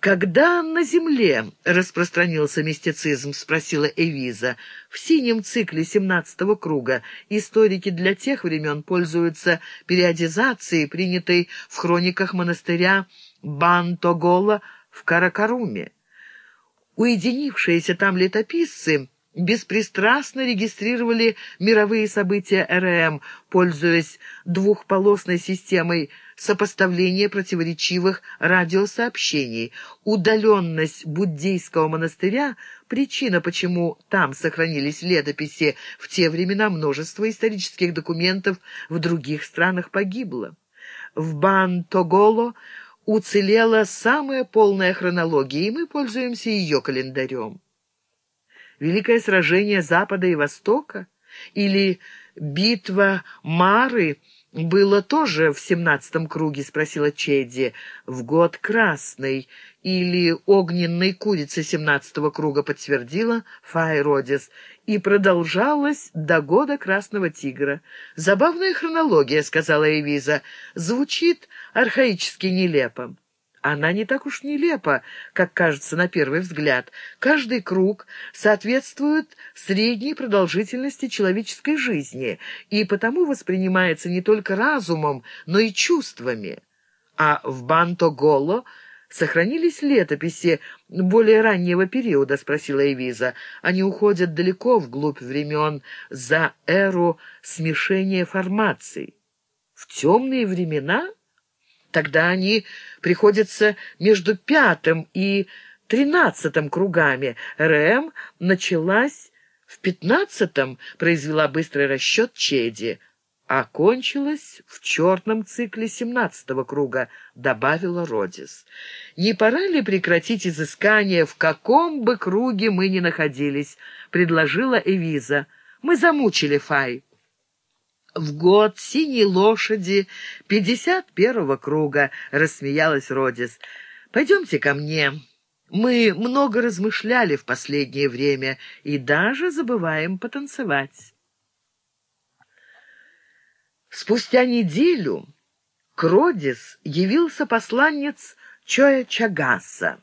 «Когда на Земле распространился мистицизм?» — спросила Эвиза. «В синем цикле семнадцатого круга историки для тех времен пользуются периодизацией, принятой в хрониках монастыря Бантогола в Каракаруме. Уединившиеся там летописцы беспристрастно регистрировали мировые события РМ, пользуясь двухполосной системой сопоставления противоречивых радиосообщений. Удаленность буддийского монастыря – причина, почему там сохранились летописи. В те времена множество исторических документов в других странах погибло. В Бан-Тоголо уцелела самая полная хронология, и мы пользуемся ее календарем. Великое сражение Запада и Востока или битва Мары было тоже в семнадцатом круге, спросила Чеди. В год красный или огненной курицы семнадцатого круга, подтвердила Файродис, и продолжалось до года красного тигра. Забавная хронология, сказала Эвиза, звучит архаически нелепо. Она не так уж нелепа, как кажется на первый взгляд. Каждый круг соответствует средней продолжительности человеческой жизни и потому воспринимается не только разумом, но и чувствами. А в Банто-Голо сохранились летописи более раннего периода, спросила Эвиза. Они уходят далеко вглубь времен, за эру смешения формаций. В темные времена... Тогда они приходятся между пятым и тринадцатым кругами. РМ началась в пятнадцатом, произвела быстрый расчет Чеди. Окончилась в черном цикле семнадцатого круга, добавила Родис. Не пора ли прекратить изыскание, в каком бы круге мы ни находились, предложила Эвиза. Мы замучили Фай в год синей лошади пятьдесят первого круга», — рассмеялась Родис. «Пойдемте ко мне. Мы много размышляли в последнее время и даже забываем потанцевать». Спустя неделю к Родис явился посланец Чоя Чагаса,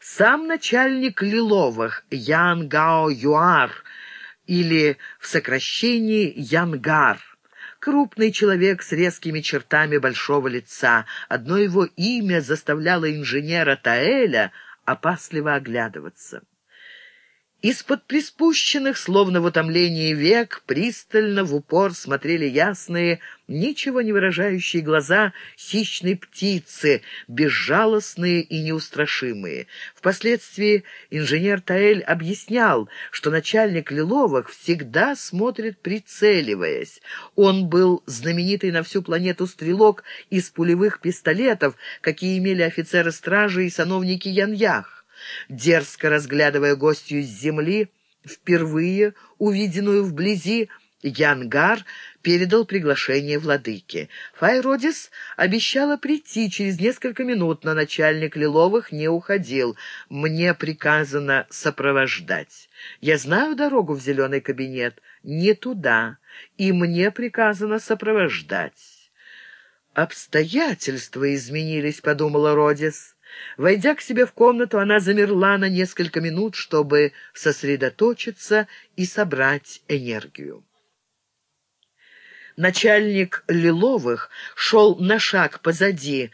сам начальник Лиловых Ян Гао Юар, или в сокращении Янгар. Крупный человек с резкими чертами большого лица. Одно его имя заставляло инженера Таэля опасливо оглядываться. Из-под приспущенных, словно в утомлении век, пристально в упор смотрели ясные, ничего не выражающие глаза хищной птицы, безжалостные и неустрашимые. Впоследствии инженер Таэль объяснял, что начальник Лиловых всегда смотрит прицеливаясь. Он был знаменитый на всю планету стрелок из пулевых пистолетов, какие имели офицеры стражи и сановники Яньях дерзко разглядывая гостью с земли, впервые увиденную вблизи, Янгар передал приглашение владыке. Файродис обещала прийти через несколько минут, но начальник Лиловых не уходил. «Мне приказано сопровождать. Я знаю дорогу в зеленый кабинет. Не туда. И мне приказано сопровождать». «Обстоятельства изменились», — подумала Родис. Войдя к себе в комнату, она замерла на несколько минут, чтобы сосредоточиться и собрать энергию. Начальник Лиловых шел на шаг позади,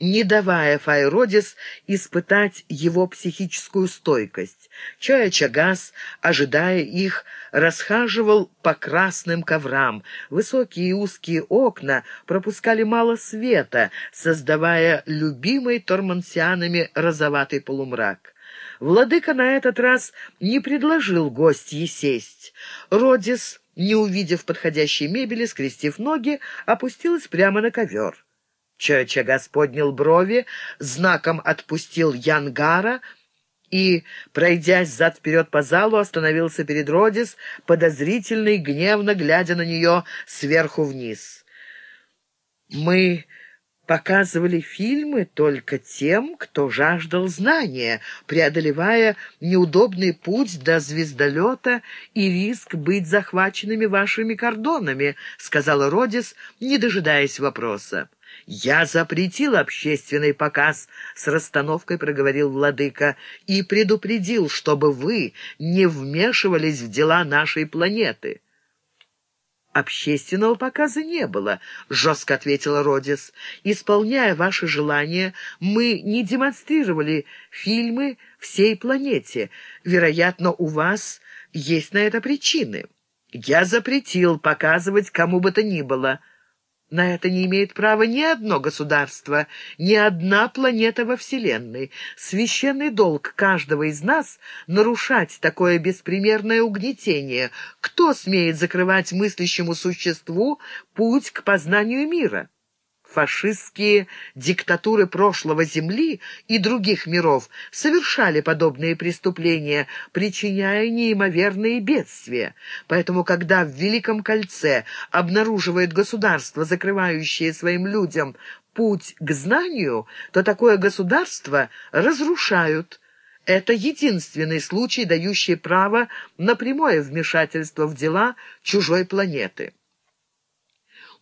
не давая Файродис испытать его психическую стойкость. Чая Чагас, ожидая их, расхаживал по красным коврам. Высокие и узкие окна пропускали мало света, создавая любимый тормансианами розоватый полумрак. Владыка на этот раз не предложил гостье сесть. Родис, не увидев подходящей мебели, скрестив ноги, опустилась прямо на ковер. Чагас поднял брови, знаком отпустил Янгара и, пройдясь зад-вперед по залу, остановился перед Родис, подозрительный, гневно глядя на нее сверху вниз. «Мы показывали фильмы только тем, кто жаждал знания, преодолевая неудобный путь до звездолета и риск быть захваченными вашими кордонами», — сказала Родис, не дожидаясь вопроса. «Я запретил общественный показ», — с расстановкой проговорил владыка, «и предупредил, чтобы вы не вмешивались в дела нашей планеты». «Общественного показа не было», — жестко ответила Родис. «Исполняя ваше желание, мы не демонстрировали фильмы всей планете. Вероятно, у вас есть на это причины. Я запретил показывать кому бы то ни было». На это не имеет права ни одно государство, ни одна планета во Вселенной. Священный долг каждого из нас — нарушать такое беспримерное угнетение. Кто смеет закрывать мыслящему существу путь к познанию мира? Фашистские диктатуры прошлого Земли и других миров совершали подобные преступления, причиняя неимоверные бедствия. Поэтому, когда в Великом Кольце обнаруживает государство, закрывающее своим людям путь к знанию, то такое государство разрушают. Это единственный случай, дающий право на прямое вмешательство в дела чужой планеты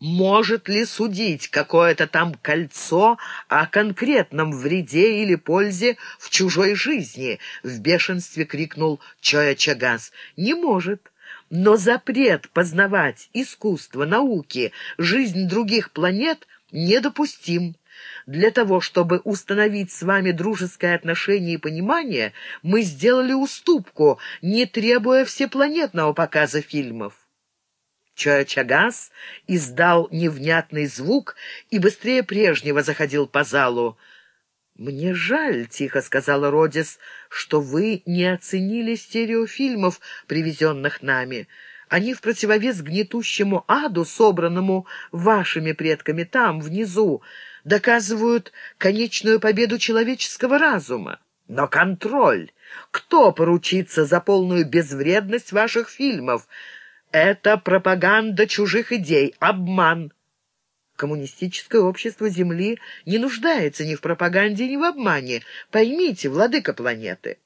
может ли судить какое-то там кольцо о конкретном вреде или пользе в чужой жизни?» — в бешенстве крикнул Чоя Чагас. «Не может. Но запрет познавать искусство, науки, жизнь других планет недопустим». Для того, чтобы установить с вами дружеское отношение и понимание, мы сделали уступку, не требуя всепланетного показа фильмов. Чоя-Чагас издал невнятный звук и быстрее прежнего заходил по залу. «Мне жаль», — тихо сказала Родис, — «что вы не оценили стереофильмов, привезенных нами. Они в противовес гнетущему аду, собранному вашими предками там, внизу, доказывают конечную победу человеческого разума. Но контроль! Кто поручится за полную безвредность ваших фильмов?» Это пропаганда чужих идей, обман. Коммунистическое общество Земли не нуждается ни в пропаганде, ни в обмане. Поймите, владыка планеты.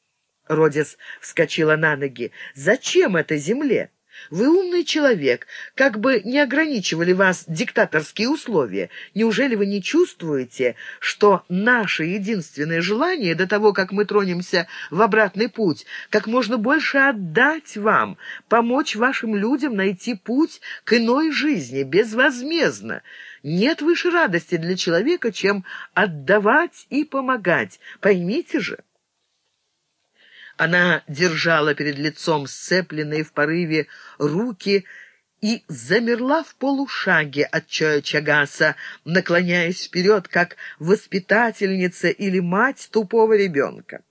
Родис вскочила на ноги. «Зачем это Земле?» Вы умный человек, как бы не ограничивали вас диктаторские условия. Неужели вы не чувствуете, что наше единственное желание до того, как мы тронемся в обратный путь, как можно больше отдать вам, помочь вашим людям найти путь к иной жизни безвозмездно? Нет выше радости для человека, чем отдавать и помогать. Поймите же. Она держала перед лицом сцепленные в порыве руки и замерла в полушаге от Чоя Чагаса, наклоняясь вперед, как воспитательница или мать тупого ребенка.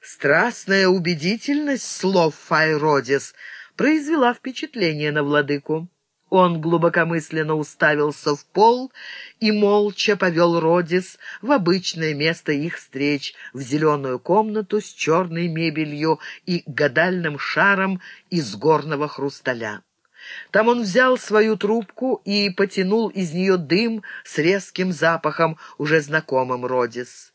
Страстная убедительность слов Файродис произвела впечатление на владыку. Он глубокомысленно уставился в пол и молча повел Родис в обычное место их встреч, в зеленую комнату с черной мебелью и гадальным шаром из горного хрусталя. Там он взял свою трубку и потянул из нее дым с резким запахом, уже знакомым Родис.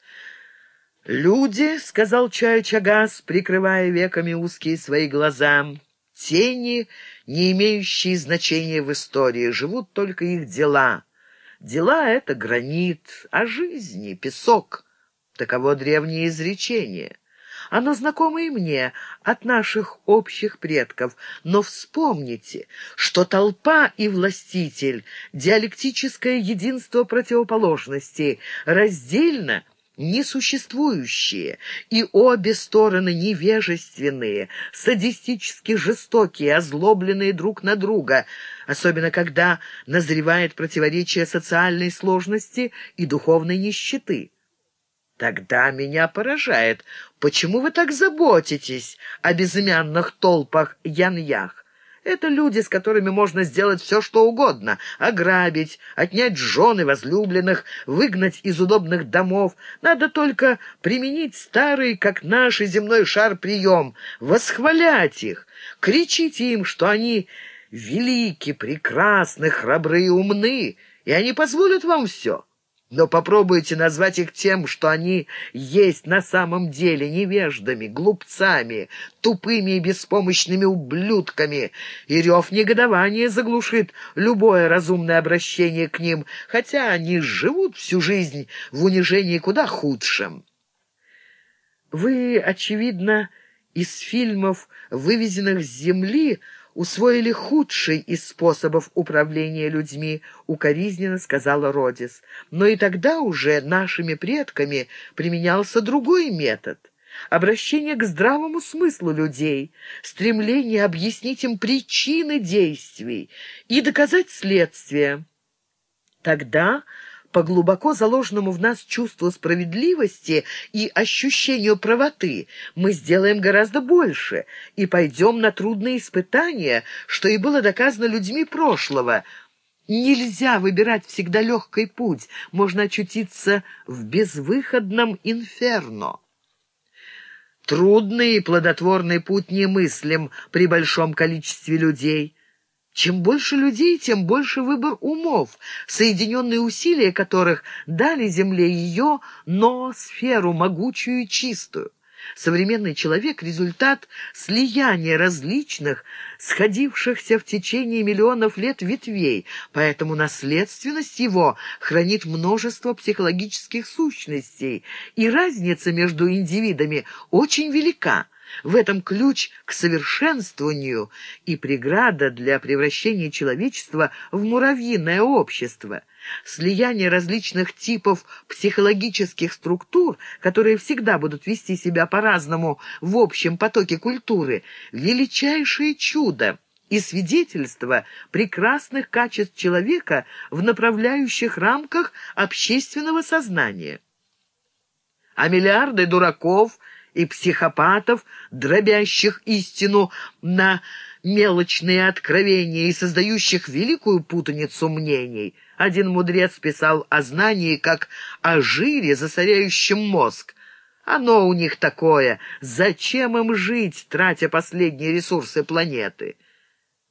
«Люди», — сказал Чай Чагас, прикрывая веками узкие свои глаза, — «тени, не имеющие значения в истории, живут только их дела. Дела — это гранит, а жизни — песок. Таково древнее изречение. Оно знакомо и мне от наших общих предков, но вспомните, что толпа и властитель — диалектическое единство противоположностей, раздельно — несуществующие, и обе стороны невежественные, садистически жестокие, озлобленные друг на друга, особенно когда назревает противоречие социальной сложности и духовной нищеты. Тогда меня поражает, почему вы так заботитесь о безымянных толпах Яньях? Это люди, с которыми можно сделать все, что угодно. Ограбить, отнять жены возлюбленных, выгнать из удобных домов. Надо только применить старый, как наш земной шар, прием. Восхвалять их. Кричите им, что они велики, прекрасны, храбры и умны, и они позволят вам все. Но попробуйте назвать их тем, что они есть на самом деле невеждами, глупцами, тупыми и беспомощными ублюдками, и рев негодования заглушит любое разумное обращение к ним, хотя они живут всю жизнь в унижении куда худшем. Вы, очевидно, из фильмов, вывезенных с земли, усвоили худший из способов управления людьми, укоризненно сказала Родис. Но и тогда уже нашими предками применялся другой метод. Обращение к здравому смыслу людей, стремление объяснить им причины действий и доказать следствие. Тогда по глубоко заложенному в нас чувству справедливости и ощущению правоты мы сделаем гораздо больше и пойдем на трудные испытания, что и было доказано людьми прошлого. Нельзя выбирать всегда легкий путь, можно очутиться в безвыходном инферно. Трудный и плодотворный путь немыслим при большом количестве людей — чем больше людей, тем больше выбор умов, соединенные усилия которых дали Земле ее ноосферу, могучую и чистую. Современный человек — результат слияния различных, сходившихся в течение миллионов лет ветвей, поэтому наследственность его хранит множество психологических сущностей, и разница между индивидами очень велика — в этом ключ к совершенствованию и преграда для превращения человечества в муравьиное общество. Слияние различных типов психологических структур, которые всегда будут вести себя по-разному в общем потоке культуры, величайшее чудо и свидетельство прекрасных качеств человека в направляющих рамках общественного сознания. А миллиарды дураков – и психопатов, дробящих истину на мелочные откровения и создающих великую путаницу мнений. Один мудрец писал о знании как о жире, засоряющем мозг. Оно у них такое. Зачем им жить, тратя последние ресурсы планеты?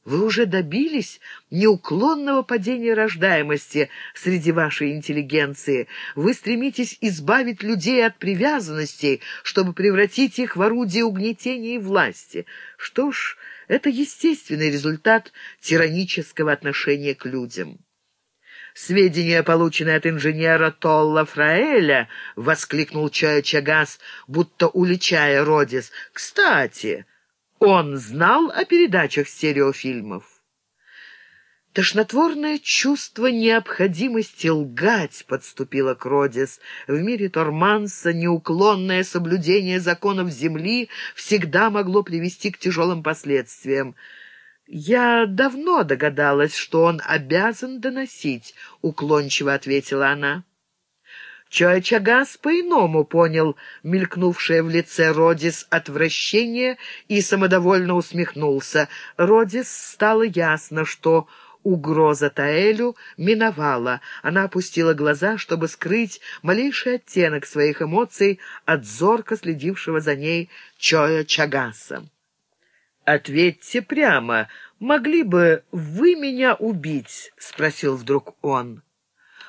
Вы уже добились неуклонного падения рождаемости среди вашей интеллигенции. Вы стремитесь избавить людей от привязанностей, чтобы превратить их в орудие угнетения и власти. Что ж, это естественный результат тиранического отношения к людям. «Сведения, полученные от инженера Толла Фраэля», — воскликнул Чая Чагас, будто уличая Родис. «Кстати...» Он знал о передачах стереофильмов. Тошнотворное чувство необходимости лгать подступило к Родис. В мире Торманса неуклонное соблюдение законов Земли всегда могло привести к тяжелым последствиям. «Я давно догадалась, что он обязан доносить», — уклончиво ответила она. Чоачагас по-иному понял мелькнувшее в лице Родис отвращение и самодовольно усмехнулся. Родис стало ясно, что угроза Таэлю миновала. Она опустила глаза, чтобы скрыть малейший оттенок своих эмоций от зорко следившего за ней Чоя Чагаса. «Ответьте прямо, могли бы вы меня убить?» — спросил вдруг он.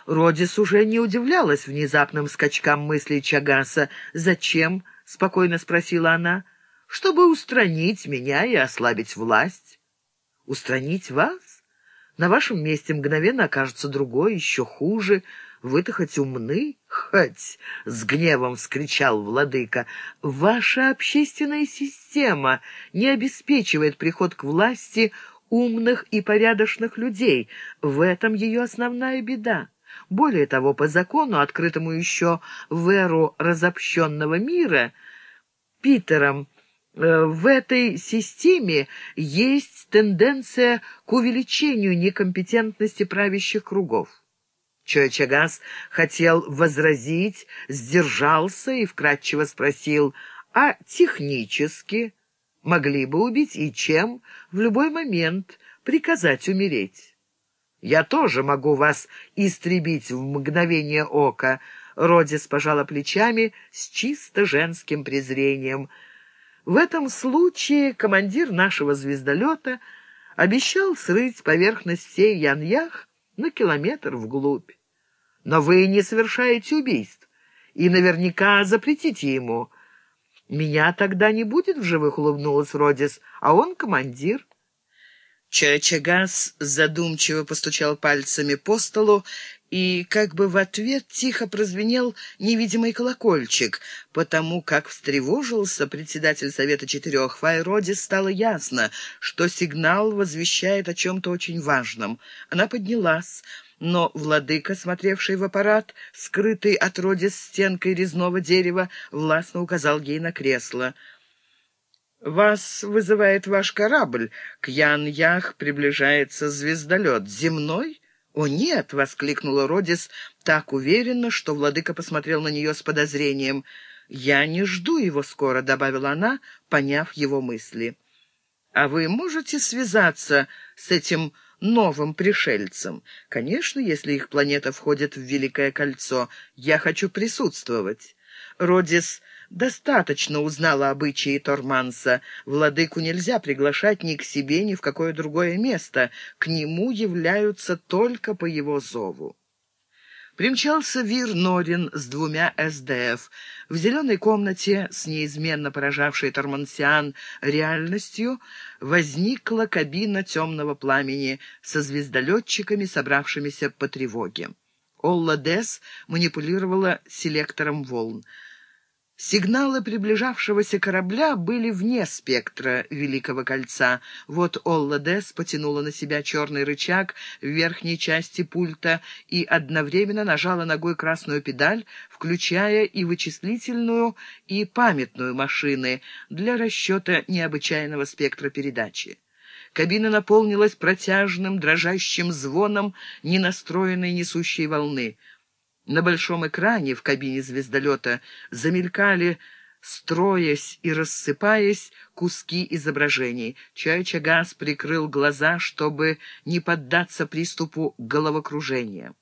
Родис уже не удивлялась внезапным скачкам мыслей Чагаса. «Зачем?» — спокойно спросила она. «Чтобы устранить меня и ослабить власть». «Устранить вас? На вашем месте мгновенно окажется другой, еще хуже. Вы-то хоть умны?» «Хоть!» — с гневом вскричал владыка. «Ваша общественная система не обеспечивает приход к власти умных и порядочных людей. В этом ее основная беда». Более того, по закону, открытому еще в эру разобщенного мира, Питером, э, в этой системе есть тенденция к увеличению некомпетентности правящих кругов. Чоячагас хотел возразить, сдержался и вкратчиво спросил, а технически могли бы убить и чем в любой момент приказать умереть. Я тоже могу вас истребить в мгновение ока. Родис пожала плечами с чисто женским презрением. В этом случае командир нашего звездолета обещал срыть поверхность всей Яньях на километр вглубь. Но вы не совершаете убийств и наверняка запретите ему. «Меня тогда не будет в живых», — улыбнулась Родис, — «а он командир». Чачагас задумчиво постучал пальцами по столу, и как бы в ответ тихо прозвенел невидимый колокольчик. Потому как встревожился председатель Совета Четырех, Файроди стало ясно, что сигнал возвещает о чем-то очень важном. Она поднялась, но владыка, смотревший в аппарат, скрытый от Родис стенкой резного дерева, властно указал ей на кресло — «Вас вызывает ваш корабль. К Ян-Ях приближается звездолет. Земной?» «О, нет!» — воскликнула Родис так уверенно, что владыка посмотрел на нее с подозрением. «Я не жду его скоро», — добавила она, поняв его мысли. «А вы можете связаться с этим новым пришельцем? Конечно, если их планета входит в Великое Кольцо. Я хочу присутствовать». Родис достаточно узнала обычаи Торманса. Владыку нельзя приглашать ни к себе, ни в какое другое место. К нему являются только по его зову. Примчался Вир Норин с двумя СДФ. В зеленой комнате, с неизменно поражавшей Тормансиан реальностью, возникла кабина темного пламени со звездолетчиками, собравшимися по тревоге. Олла Дес манипулировала селектором волн. Сигналы приближавшегося корабля были вне спектра Великого Кольца. Вот Олла Дес потянула на себя черный рычаг в верхней части пульта и одновременно нажала ногой красную педаль, включая и вычислительную, и памятную машины для расчета необычайного спектра передачи. Кабина наполнилась протяжным, дрожащим звоном ненастроенной несущей волны — на большом экране в кабине звездолета замелькали, строясь и рассыпаясь, куски изображений. Чай-Чагас прикрыл глаза, чтобы не поддаться приступу головокружения.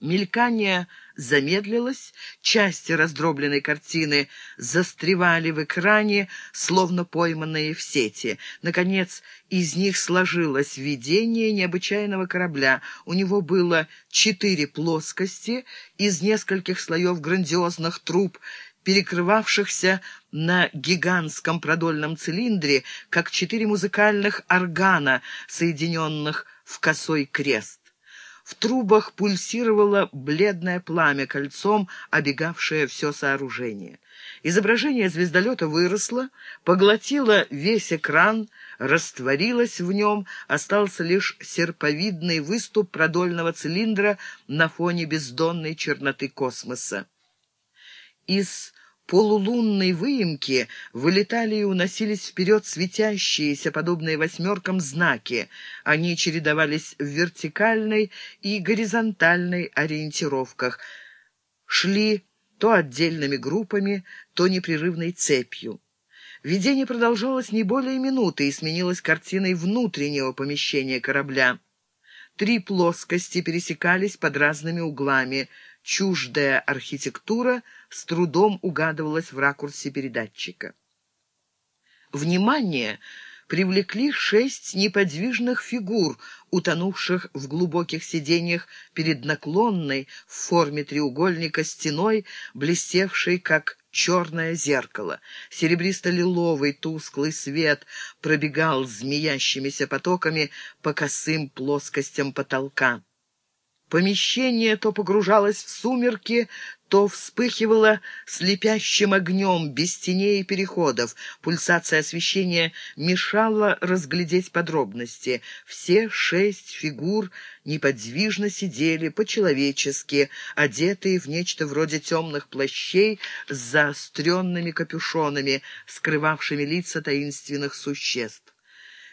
Мелькание замедлилось, части раздробленной картины застревали в экране, словно пойманные в сети. Наконец, из них сложилось видение необычайного корабля. У него было четыре плоскости из нескольких слоев грандиозных труб, перекрывавшихся на гигантском продольном цилиндре, как четыре музыкальных органа, соединенных в косой крест. В трубах пульсировало бледное пламя кольцом, обегавшее все сооружение. Изображение звездолета выросло, поглотило весь экран, растворилось в нем, остался лишь серповидный выступ продольного цилиндра на фоне бездонной черноты космоса. Из полулунной выемки вылетали и уносились вперед светящиеся, подобные восьмеркам, знаки. Они чередовались в вертикальной и горизонтальной ориентировках, шли то отдельными группами, то непрерывной цепью. Видение продолжалось не более минуты и сменилось картиной внутреннего помещения корабля. Три плоскости пересекались под разными углами — чуждая архитектура с трудом угадывалась в ракурсе передатчика. Внимание привлекли шесть неподвижных фигур, утонувших в глубоких сиденьях перед наклонной в форме треугольника стеной, блестевшей как черное зеркало. Серебристо-лиловый тусклый свет пробегал змеящимися потоками по косым плоскостям потолка. Помещение то погружалось в сумерки, то вспыхивало слепящим огнем, без теней и переходов. Пульсация освещения мешала разглядеть подробности. Все шесть фигур неподвижно сидели по-человечески, одетые в нечто вроде темных плащей с заостренными капюшонами, скрывавшими лица таинственных существ.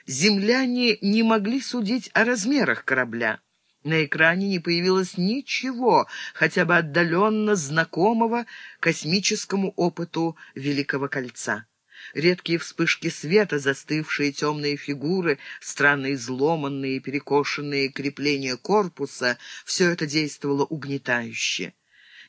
Земляне не могли судить о размерах корабля. На экране не появилось ничего, хотя бы отдаленно знакомого космическому опыту Великого Кольца. Редкие вспышки света, застывшие темные фигуры, странно изломанные перекошенные крепления корпуса — все это действовало угнетающе.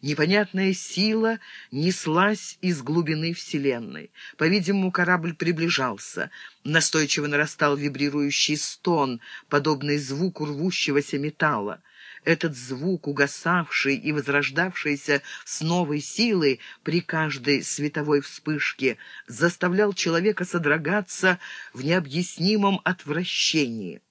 Непонятная сила неслась из глубины Вселенной. По-видимому, корабль приближался. Настойчиво нарастал вибрирующий стон, подобный звуку рвущегося металла. Этот звук, угасавший и возрождавшийся с новой силой при каждой световой вспышке, заставлял человека содрогаться в необъяснимом отвращении.